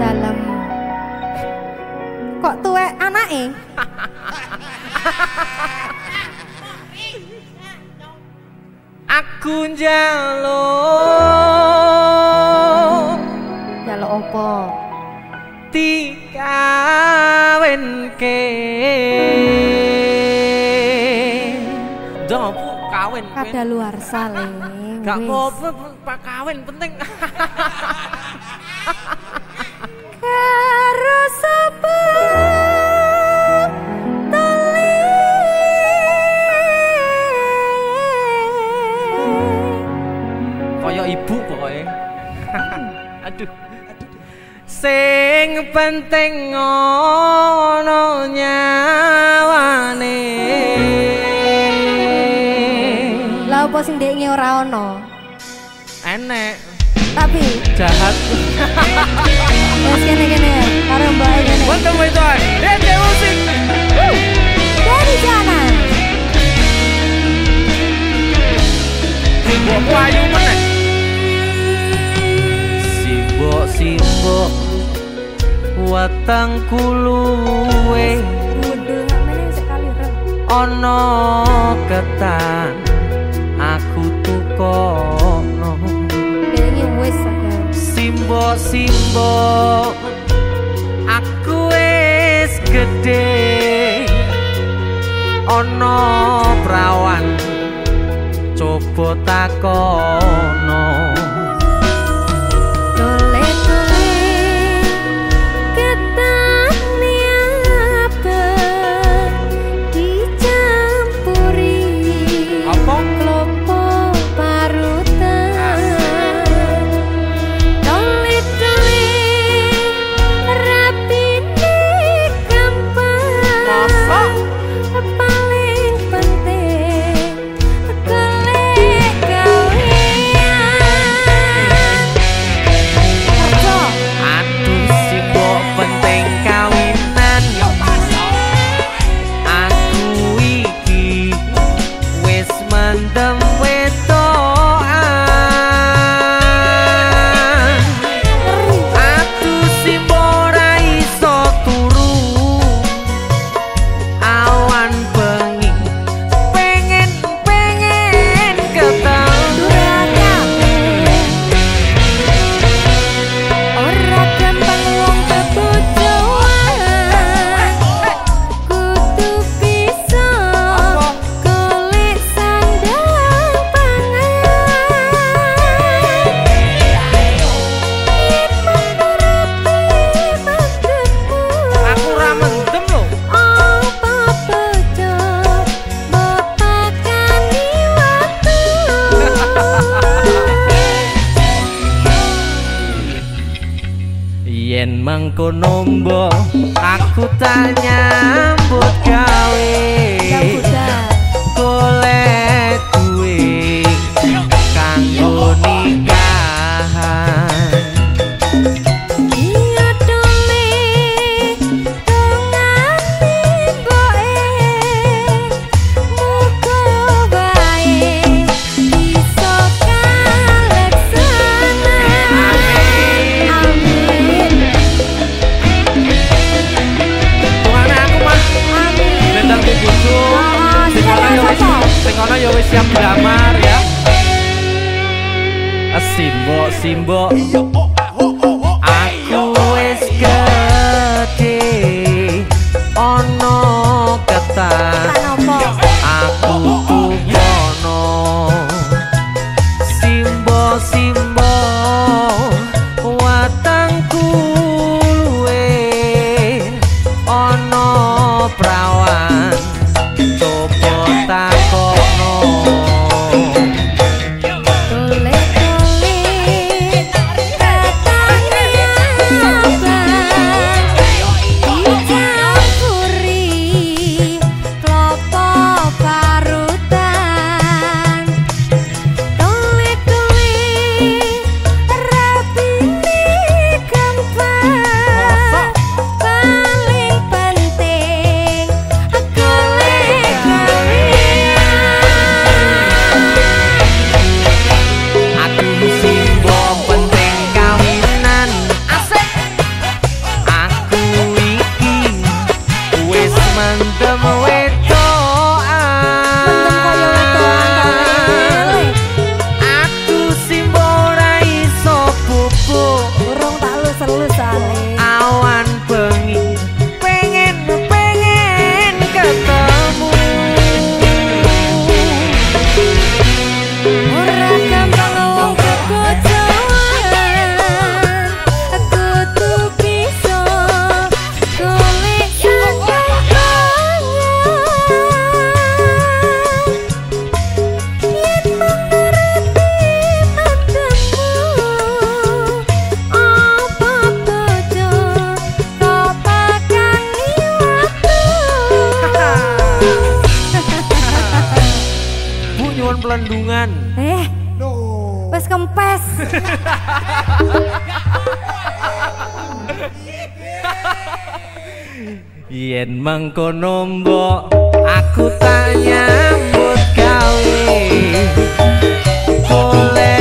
Dalam Kok tuwek anake? Aku njaluk Jaluk opo? dikawinke kawin. Kada luar saling. Gak apa-apa pak kawin penting. Karo sapa? Tali. Kaya ibu pokoknya Aduh. Sing penting ngono nyawane apa sing ndekne ora ono? Enek. Tapi. Jahat. Wis kene-kene karo mbak kene. Welcome my son Dede musik. Dari sana. Simbok wayu meneh Simbok simbok Watang kuluwe. Ono ketan aku wis gedhe. Ana prawan coba takon. nombok aku tak nyambut. Sing ana ya wis siap dilamar ya. Simbok simbok kandungan Eh, wes kempes. yen mangkono mbok aku tak nyambut gawe oleh